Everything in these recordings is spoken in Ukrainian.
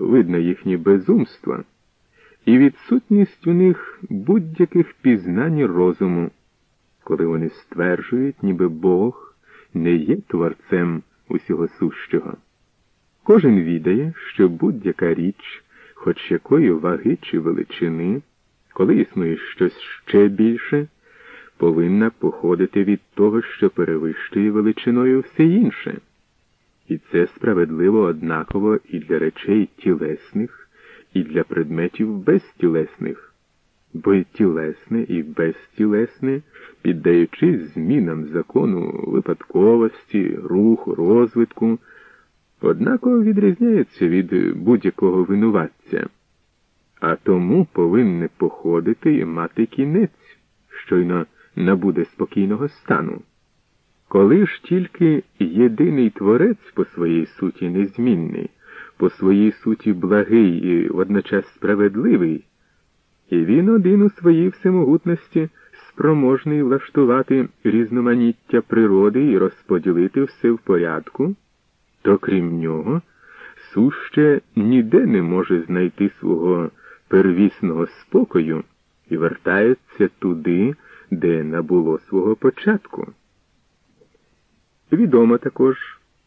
видно їхнє безумство і відсутність у них будь-яких пізнань розуму, коли вони стверджують, ніби Бог не є творцем усього сущого. Кожен відає, що будь-яка річ, хоч якої ваги чи величини, коли існує щось ще більше, повинна походити від того, що перевищує величиною все інше. І це справедливо однаково і для речей тілесних, і для предметів безтілесних, бо й тілесне і безтілесне, піддаючись змінам закону випадковості, руху, розвитку, однаково відрізняються від будь-якого винуватця, а тому повинне походити і мати кінець, щойно набуде спокійного стану. Коли ж тільки єдиний творець по своїй суті незмінний, по своїй суті благий і водночас справедливий, і він один у своїй всемогутності спроможний влаштувати різноманіття природи і розподілити все в порядку, то крім нього, суще ніде не може знайти свого первісного спокою і вертається туди, де набуло свого початку. Відомо також,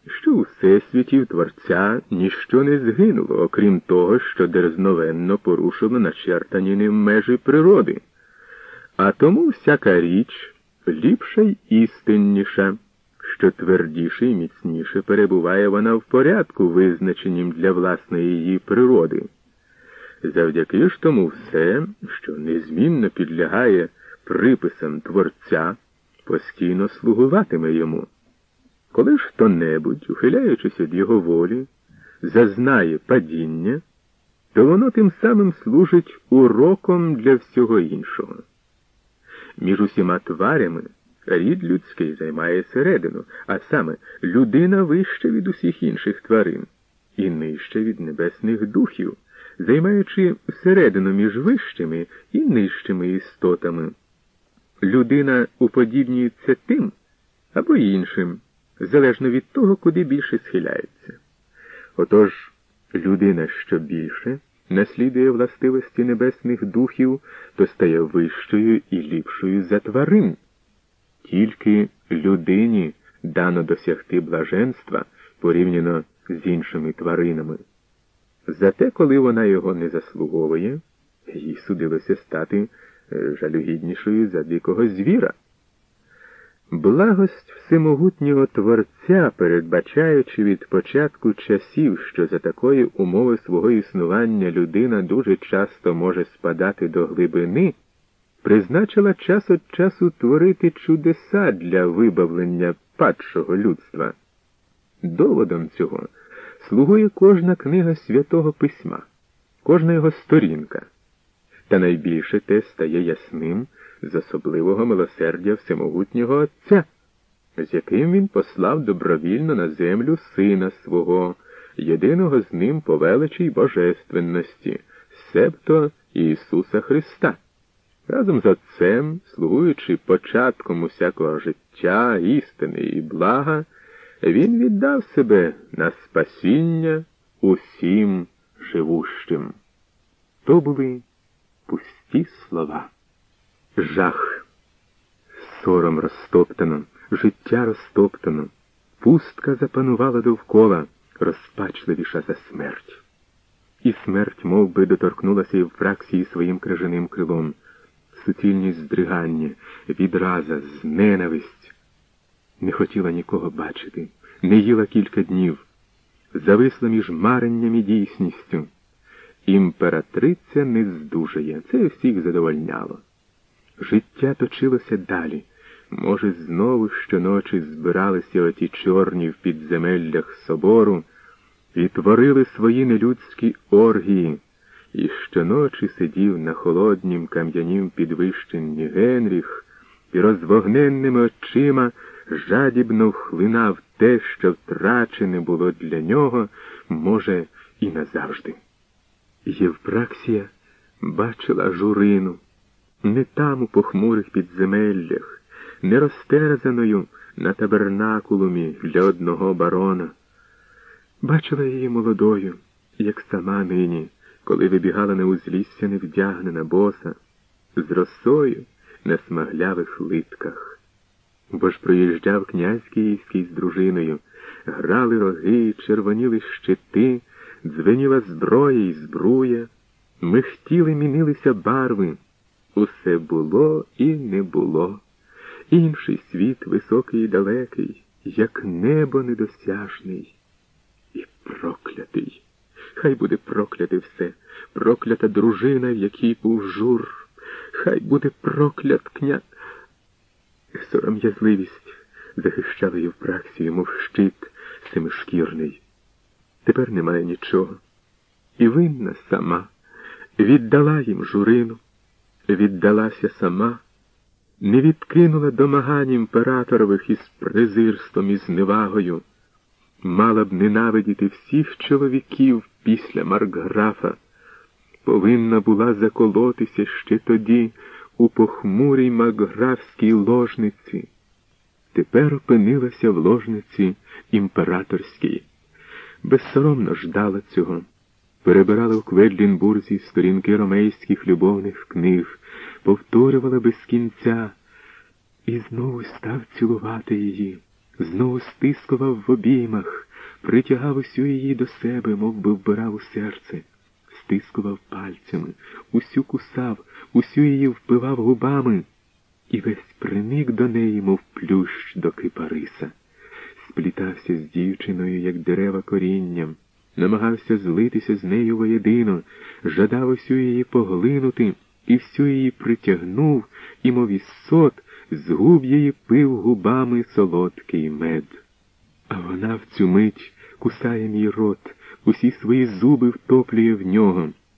що у всесвіті в Творця ніщо не згинуло, окрім того, що дерзновенно порушило начертані ним межі природи, а тому всяка річ ліпша й істинніша, що твердіше і міцніше перебуває вона в порядку, визначенім для власної її природи. Завдяки ж тому все, що незмінно підлягає приписам Творця, постійно слугуватиме йому. Коли ж хто небудь, ухиляючись від його волі, зазнає падіння, то воно тим самим служить уроком для всього іншого. Між усіма тварями рід людський займає середину, а саме людина вища від усіх інших тварин і нижча від небесних духів, займаючи середину між вищими і нижчими істотами. Людина уподібнюється тим або іншим залежно від того, куди більше схиляється. Отож, людина, що більше наслідує властивості небесних духів, то стає вищою і ліпшою за тварин. Тільки людині дано досягти блаженства порівняно з іншими тваринами. Зате, коли вона його не заслуговує, їй судилося стати е, жалюгіднішою за дикого звіра. Благость всемогутнього Творця, передбачаючи від початку часів, що за такої умови свого існування людина дуже часто може спадати до глибини, призначила час від часу творити чудеса для вибавлення падшого людства. Доводом цього слугує кожна книга святого письма, кожна його сторінка, та найбільше те стає ясним з особливого милосердя всемогутнього Отця, з яким він послав добровільно на землю сина свого, єдиного з ним по величій божественності, себто Ісуса Христа. Разом з Отцем, слугуючи початком усякого життя, істини і блага, він віддав себе на спасіння усім живущим. То були пусті слова жах. Сором розтоптано, життя розтоптано, пустка запанувала довкола, розпачливіша за смерть. І смерть мов би, доторкнулася і в фракції своїм крижаним крилом, суцільність здригання, відраза, зненависть. Не хотіла нікого бачити, не їла кілька днів, зависла між маренням і дійсністю. Імператриця не здужає, це всіх задовольняло. Життя точилося далі. Може, знову щоночі збиралися оті чорні в підземеллях собору і творили свої нелюдські оргії, і щоночі сидів на холоднім кам'янім підвищенні Генріх і розвогненними очима жадібно вхлинав те, що втрачене було для нього, може, і назавжди. Євпраксія бачила журину не там у похмурих підземеллях, не розтерзаною на табернакулумі для одного барона. Бачила її молодою, як сама нині, коли вибігала на узлісся невдягнена боса, з росою на смаглявих литках. Бо ж проїжджав князь Київський з дружиною, грали роги, червоніли щити, дзвеніла зброя і збруя, михтіли, мінилися барви. Усе було і не було. Інший світ високий і далекий, як небо недосяжний і проклятий. Хай буде прокляте все, проклята дружина, в якій був жур, хай буде проклят кня. Сором'язливість захищала її в Євпраксію, мов щит семишкірний. Тепер немає нічого. І винна сама віддала їм журину, віддалася сама, не відкинула домагань імператорових із презирством і зневагою, мала б ненавидіти всіх чоловіків після Маркграфа, повинна була заколотися ще тоді у похмурій макграфській ложниці. Тепер опинилася в ложниці імператорській. Безсоромно ждала цього, перебирала в Кведлінбурзі сторінки ромейських любовних книг, повторювала без кінця і знову став цілувати її, знову стискував в обіймах, притягав усю її до себе, мов би вбирав у серце, стискував пальцями, усю кусав, усю її впивав губами і весь приник до неї, мов плющ до кипариса. Сплітався з дівчиною, як дерева корінням, намагався злитися з нею воєдино, жадав усю її поглинути і всю її притягнув, і, мов із сот, згуб її пив губами солодкий мед. А вона в цю мить кусає мій рот, усі свої зуби втоплює в нього.